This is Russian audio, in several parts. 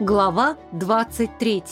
Глава 23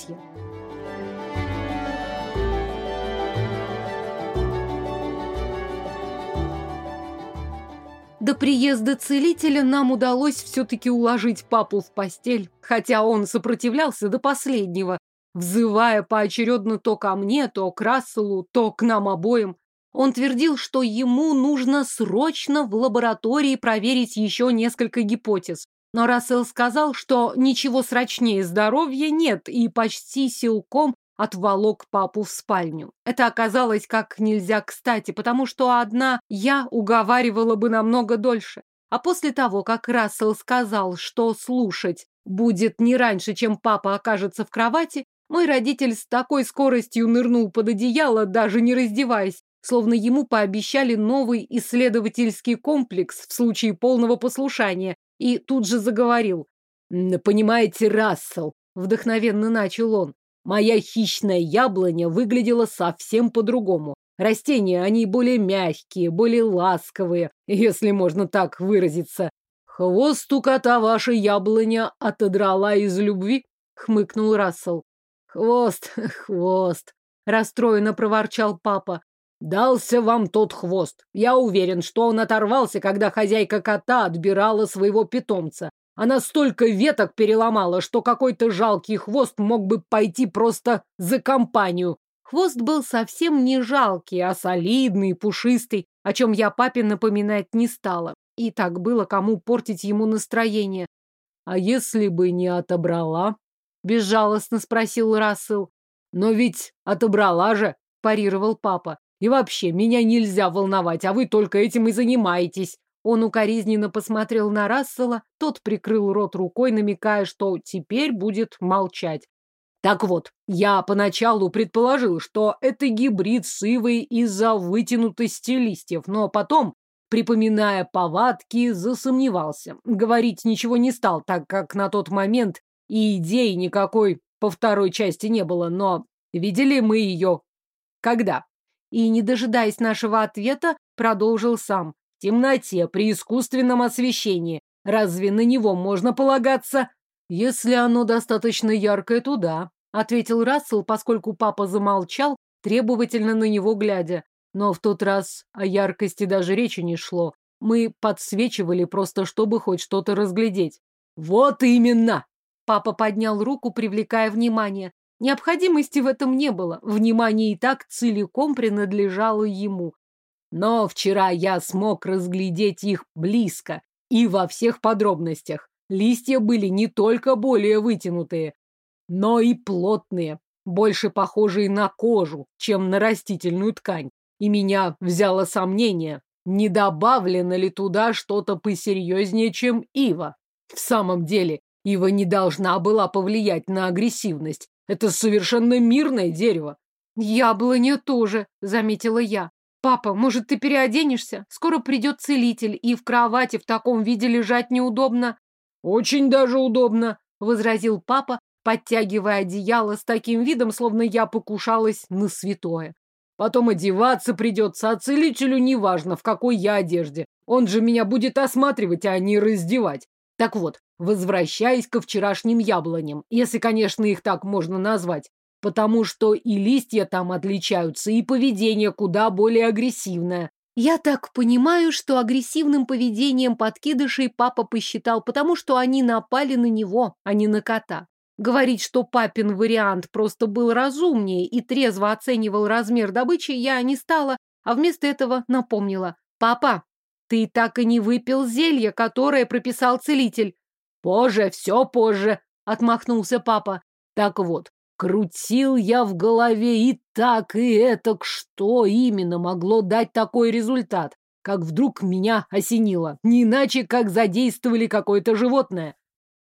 До приезда целителя нам удалось все-таки уложить папу в постель, хотя он сопротивлялся до последнего, взывая поочередно то ко мне, то к Расселу, то к нам обоим. Он твердил, что ему нужно срочно в лаборатории проверить еще несколько гипотез. Но Рассел сказал, что ничего срочнее здоровья нет, и почти силком отволок папу в спальню. Это оказалось как нельзя кстати, потому что одна я уговаривала бы намного дольше. А после того, как Рассел сказал, что слушать будет не раньше, чем папа окажется в кровати, мой родитель с такой скоростью нырнул под одеяло, даже не раздеваясь, словно ему пообещали новый исследовательский комплекс в случае полного послушания, и тут же заговорил. «Понимаете, Рассел», — вдохновенно начал он, «моя хищная яблоня выглядела совсем по-другому. Растения, они более мягкие, более ласковые, если можно так выразиться. Хвост у кота ваша яблоня отодрала из любви», — хмыкнул Рассел. «Хвост, хвост», — расстроенно проворчал папа. Дался вам тот хвост. Я уверен, что он оторвался, когда хозяйка кота отбирала своего питомца. Она столько веток переломала, что какой-то жалкий хвост мог бы пойти просто за компанию. Хвост был совсем не жалкий, а солидный, пушистый, о чем я папе напоминать не стала. И так было кому портить ему настроение. А если бы не отобрала? Безжалостно спросил Рассел. Но ведь отобрала же, парировал папа. И вообще, меня нельзя волновать, а вы только этим и занимаетесь. Он укоризненно посмотрел на Рассела, тот прикрыл рот рукой, намекая, что теперь будет молчать. Так вот, я поначалу предположил, что это гибрид с ивой из-за вытянутости листьев, но потом, припоминая повадки, засомневался. Говорить ничего не стал, так как на тот момент и идеи никакой по второй части не было, но видели мы ее когда? И, не дожидаясь нашего ответа, продолжил сам. В темноте, при искусственном освещении. Разве на него можно полагаться? Если оно достаточно яркое, то да, ответил Рассел, поскольку папа замолчал, требовательно на него глядя. Но в тот раз о яркости даже речи не шло. Мы подсвечивали просто, чтобы хоть что-то разглядеть. Вот именно! Папа поднял руку, привлекая внимание. Необходимости в этом не было. Внимание и так целиком принадлежало ему. Но вчера я смог разглядеть их близко и во всех подробностях. Листья были не только более вытянутые, но и плотные, больше похожие на кожу, чем на растительную ткань. И меня взяло сомнение, не добавлено ли туда что-то посерьезнее, чем ива. В самом деле, ива не должна была повлиять на агрессивность, это совершенно мирное дерево. Яблоня тоже, заметила я. Папа, может, ты переоденешься? Скоро придет целитель, и в кровати в таком виде лежать неудобно. Очень даже удобно, возразил папа, подтягивая одеяло с таким видом, словно я покушалась на святое. Потом одеваться придется, а целителю неважно, в какой я одежде. Он же меня будет осматривать, а не раздевать. Так вот, возвращаясь ко вчерашним яблоням, если, конечно, их так можно назвать, потому что и листья там отличаются, и поведение куда более агрессивное. Я так понимаю, что агрессивным поведением подкидышей папа посчитал, потому что они напали на него, а не на кота. Говорить, что папин вариант просто был разумнее и трезво оценивал размер добычи, я не стала, а вместо этого напомнила. «Папа, ты так и не выпил зелье, которое прописал целитель. Позже, все позже, отмахнулся папа. Так вот, крутил я в голове и так, и это, что именно могло дать такой результат, как вдруг меня осенило, не иначе, как задействовали какое-то животное.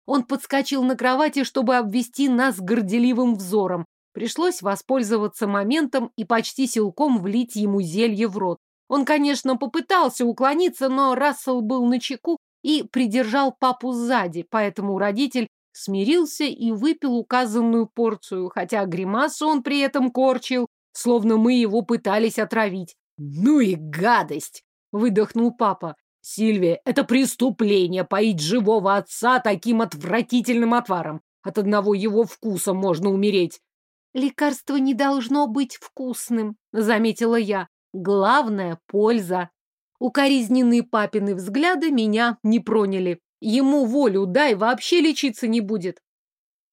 Он подскочил на кровати, чтобы обвести нас горделивым взором. Пришлось воспользоваться моментом и почти силком влить ему зелье в рот. Он, конечно, попытался уклониться, но Рассел был на чеку и придержал папу сзади, поэтому родитель смирился и выпил указанную порцию, хотя гримасу он при этом корчил, словно мы его пытались отравить. «Ну и гадость!» — выдохнул папа. «Сильвия, это преступление поить живого отца таким отвратительным отваром. от одного его вкуса можно умереть. Лекарство не должно быть вкусным, заметила я. Главное – польза. Укоризненные папины взгляды меня не проняли. Ему волю дай, вообще лечиться не будет.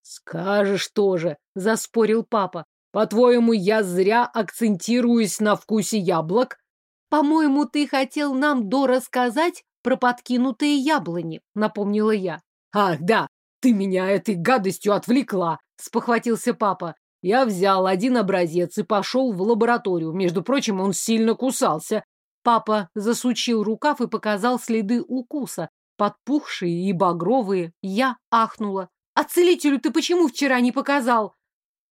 Скажешь тоже, заспорил папа. По-твоему, я зря акцентируюсь на вкусе яблок? По-моему, ты хотел нам дорассказать про подкинутые яблони, напомнила я. Ах, да, ты меня этой гадостью отвлекла, спохватился папа. Я взял один образец и пошел в лабораторию. Между прочим, он сильно кусался. Папа засучил рукав и показал следы укуса, подпухшие и багровые. Я ахнула. «А целителю ты почему вчера не показал?»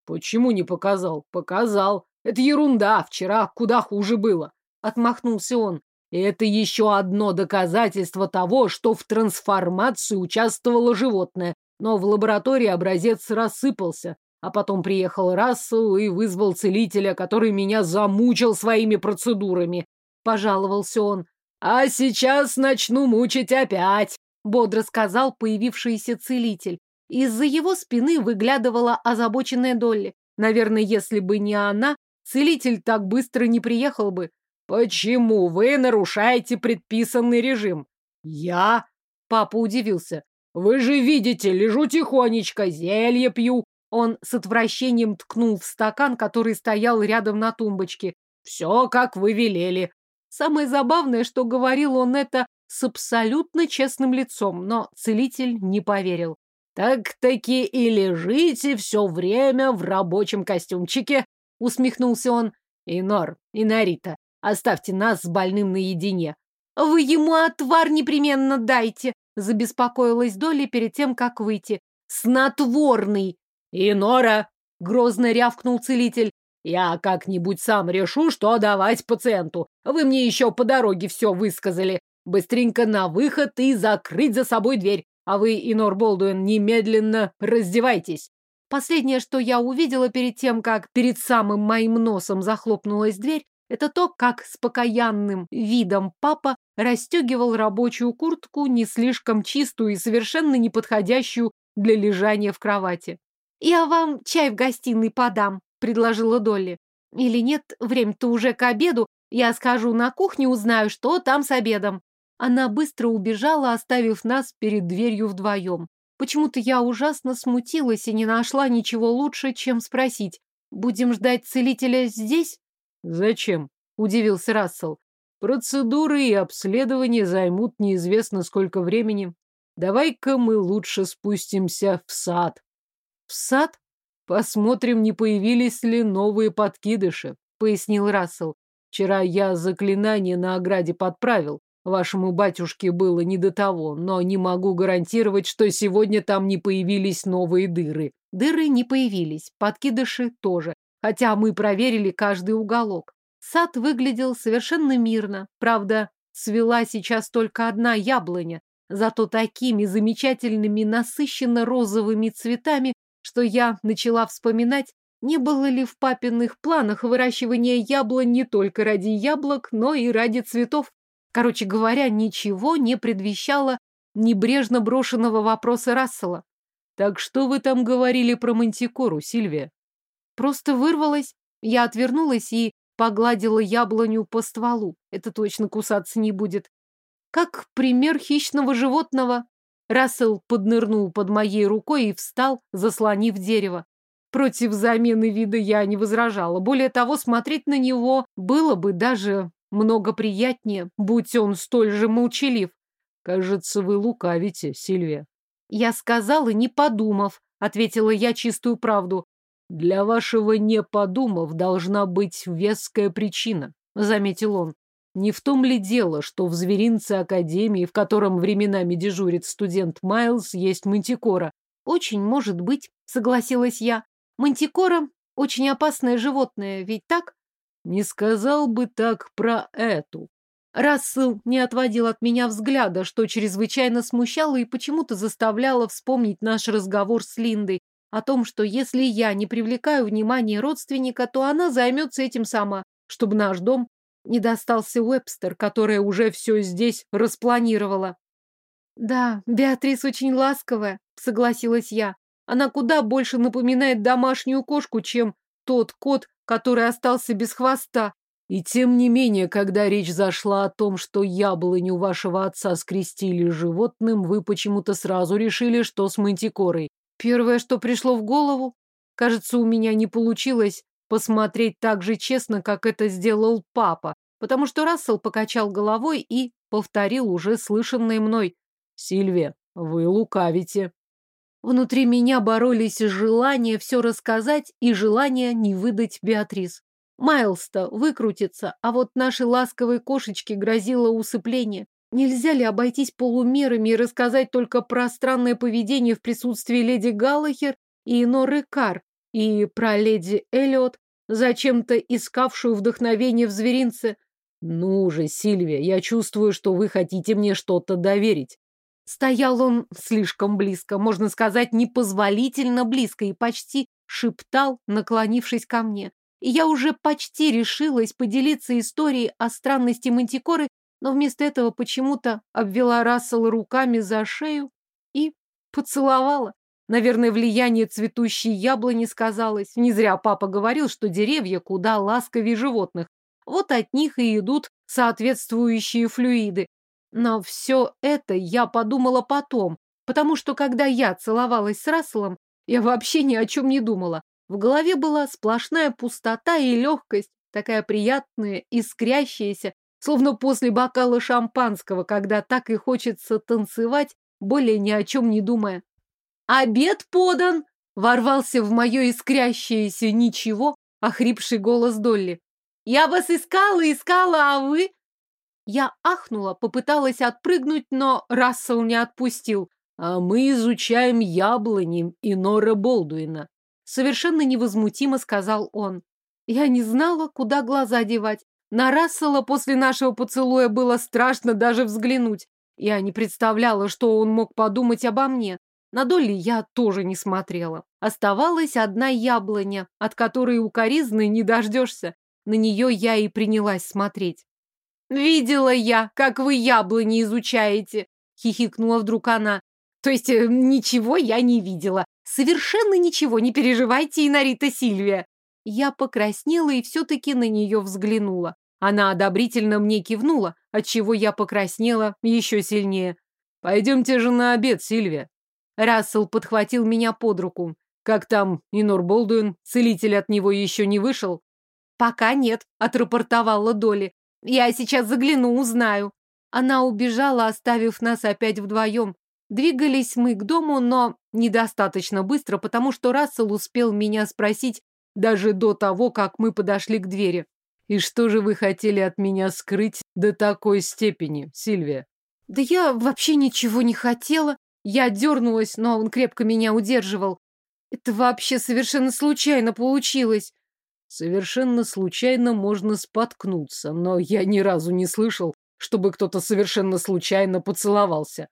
«Почему не показал? Показал. Это ерунда. Вчера куда хуже было». Отмахнулся он. И это еще одно доказательство того, что в трансформации участвовало животное. Но в лаборатории образец рассыпался. А потом приехал Рассел и вызвал целителя, который меня замучил своими процедурами. Пожаловался он. «А сейчас начну мучить опять», — бодро сказал появившийся целитель. Из-за его спины выглядывала озабоченная Долли. Наверное, если бы не она, целитель так быстро не приехал бы. «Почему вы нарушаете предписанный режим?» «Я?» — папа удивился. «Вы же видите, лежу тихонечко, зелье пью, он с отвращением ткнул в стакан, который стоял рядом на тумбочке. «Все, как вы велели». Самое забавное, что говорил он это с абсолютно честным лицом, но целитель не поверил. «Так-таки и лежите все время в рабочем костюмчике», — усмехнулся он. «Инор, Инорита, оставьте нас с больным наедине». «Вы ему отвар непременно дайте», — забеспокоилась Долли перед тем, как выйти. «Снотворный!» «И Нора!» — грозно рявкнул целитель. «Я как-нибудь сам решу, что давать пациенту. Вы мне еще по дороге все высказали. Быстренько на выход и закрыть за собой дверь. А вы, Инор Болдуин, немедленно раздевайтесь». Последнее, что я увидела перед тем, как перед самым моим носом захлопнулась дверь, это то, как с покаянным видом папа расстегивал рабочую куртку, не слишком чистую и совершенно неподходящую для лежания в кровати. «Я вам чай в гостиной подам», — предложила Долли. «Или нет, время-то уже к обеду. Я скажу на кухне, узнаю, что там с обедом». Она быстро убежала, оставив нас перед дверью вдвоем. Почему-то я ужасно смутилась и не нашла ничего лучше, чем спросить. «Будем ждать целителя здесь?» «Зачем?» — удивился Рассел. «Процедуры и обследования займут неизвестно сколько времени. Давай-ка мы лучше спустимся в сад». В сад? Посмотрим, не появились ли новые подкидыши, пояснил Рассел. Вчера я заклинание на ограде подправил. Вашему батюшке было не до того, но не могу гарантировать, что сегодня там не появились новые дыры. Дыры не появились, подкидыши тоже, хотя мы проверили каждый уголок. Сад выглядел совершенно мирно. Правда, цвела сейчас только одна яблоня, зато такими замечательными насыщенно-розовыми цветами что я начала вспоминать, не было ли в папиных планах выращивание яблонь не только ради яблок, но и ради цветов. Короче говоря, ничего не предвещало небрежно брошенного вопроса Рассела. «Так что вы там говорили про мантикору, Сильвия?» Просто вырвалась. Я отвернулась и погладила яблоню по стволу. Это точно кусаться не будет. Как пример хищного животного, Рассел поднырнул под моей рукой и встал, заслонив дерево. Против замены вида я не возражала. Более того, смотреть на него было бы даже много приятнее, будь он столь же молчалив. Кажется, вы лукавите, Сильвия. Я сказала, не подумав, ответила я чистую правду. Для вашего «не подумав» должна быть веская причина, заметил он. Не в том ли дело, что в зверинце Академии, в котором временами дежурит студент Майлз, есть мантикора? Очень может быть, согласилась я. Мантикора – очень опасное животное, ведь так? Не сказал бы так про эту. Рассел не отводил от меня взгляда, что чрезвычайно смущало и почему-то заставляло вспомнить наш разговор с Линдой о том, что если я не привлекаю внимание родственника, то она займется этим сама, чтобы наш дом не достался Уэбстер, которая уже все здесь распланировала. Да, Беатрис очень ласковая, согласилась я. Она куда больше напоминает домашнюю кошку, чем тот кот, который остался без хвоста. И тем не менее, когда речь зашла о том, что яблоню вашего отца скрестили животным, вы почему-то сразу решили, что с мантикорой. Первое, что пришло в голову, кажется, у меня не получилось посмотреть так же честно, как это сделал папа, потому что Рассел покачал головой и повторил уже слышанное мной. «Сильвия, вы лукавите». Внутри меня боролись желание все рассказать и желание не выдать Беатрис. Майлста выкрутится, а вот нашей ласковой кошечке грозило усыпление. Нельзя ли обойтись полумерами и рассказать только про странное поведение в присутствии леди Галлахер и Норы Кар, и про леди Эллиот, зачем-то искавшую вдохновение в зверинце? Ну же, Сильвия, я чувствую, что вы хотите мне что-то доверить. Стоял он слишком близко, можно сказать, непозволительно близко, и почти шептал, наклонившись ко мне. И я уже почти решилась поделиться историей о странности Мантикоры, но вместо этого почему-то обвела Рассела руками за шею и поцеловала. Наверное, влияние цветущей яблони сказалось. Не зря папа говорил, что деревья куда ласковее животных. Вот от них и идут соответствующие флюиды. Но все это я подумала потом, потому что когда я целовалась с Расселом, я вообще ни о чем не думала. В голове была сплошная пустота и легкость, такая приятная, искрящаяся, словно после бокала шампанского, когда так и хочется танцевать, более ни о чем не думая. «Обед подан!» — ворвался в мое искрящееся ничего охрипший голос Долли. «Я вас искала, искала, а вы...» Я ахнула, попыталась отпрыгнуть, но Рассел не отпустил. «А мы изучаем яблони и Нора Болдуина», Совершенно невозмутимо сказал он. Я не знала, куда глаза девать. На Рассела после нашего поцелуя было страшно даже взглянуть. Я не представляла, что он мог подумать обо мне. На Долли я тоже не смотрела. Оставалась одна яблоня, от которой укоризны не дождешься. На нее я и принялась смотреть. «Видела я, как вы яблони изучаете!» — хихикнула вдруг она. «То есть э, ничего я не видела. Совершенно ничего, не переживайте, Инарита Сильвия. Я покраснела и все-таки на нее взглянула. Она одобрительно мне кивнула, отчего я покраснела еще сильнее. «Пойдемте же на обед, Сильвия». Рассел подхватил меня под руку. «Как там Инор Болдуин? Целитель от него еще не вышел?» «Пока нет», — отрапортовала Доли. «Я сейчас загляну, узнаю». Она убежала, оставив нас опять вдвоем. Двигались мы к дому, но недостаточно быстро, потому что Рассел успел меня спросить даже до того, как мы подошли к двери. «И что же вы хотели от меня скрыть до такой степени, Сильвия?» «Да я вообще ничего не хотела. Я дернулась, но он крепко меня удерживал. Это вообще совершенно случайно получилось». «Совершенно случайно можно споткнуться, но я ни разу не слышал, чтобы кто-то совершенно случайно поцеловался.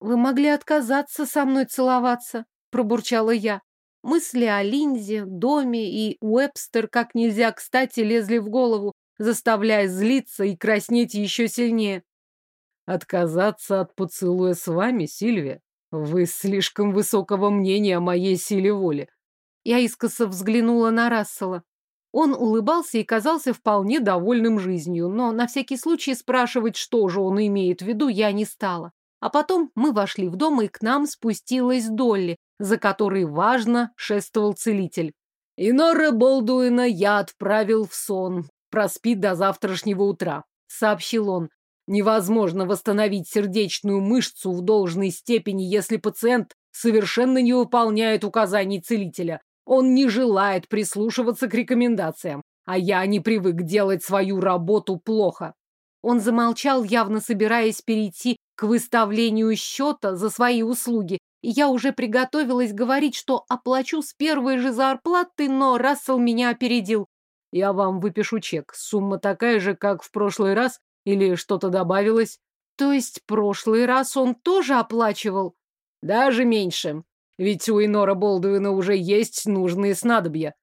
«Вы могли отказаться со мной целоваться», — пробурчала я. Мысли о Линзе, доме и Уэбстер как нельзя кстати лезли в голову, заставляя злиться и краснеть еще сильнее. «Отказаться от поцелуя с вами, Сильвия? Вы слишком высокого мнения о моей силе воли». Я искоса взглянула на Рассела. Он улыбался и казался вполне довольным жизнью, но на всякий случай спрашивать, что же он имеет в виду, я не стала. А потом мы вошли в дом, и к нам спустилась Долли, за которой важно шествовал целитель. «Инора Болдуина я отправил в сон. Проспит до завтрашнего утра», — сообщил он. «Невозможно восстановить сердечную мышцу в должной степени, если пациент совершенно не выполняет указаний целителя. Он не желает прислушиваться к рекомендациям, а я не привык делать свою работу плохо. Он замолчал, явно собираясь перейти к выставлению счета за свои услуги, и я уже приготовилась говорить, что оплачу с первой же зарплаты, но Рассел меня опередил. Я вам выпишу чек. Сумма такая же, как в прошлый раз, или что-то добавилось? То есть прошлый раз он тоже оплачивал? Даже меньше. Ведь у Инора Болдуина уже есть нужные снадобья.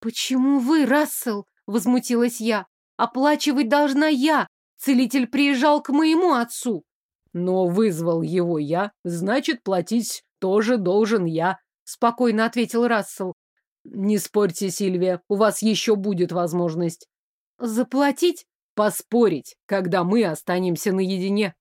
Почему вы, Рассел? Возмутилась я. Оплачивать должна я. Целитель приезжал к моему отцу. Но вызвал его я, значит, платить тоже должен я. спокойно ответил Рассел. Не спорьте, Сильвия, у вас еще будет возможность. Заплатить? Поспорить, когда мы останемся наедине.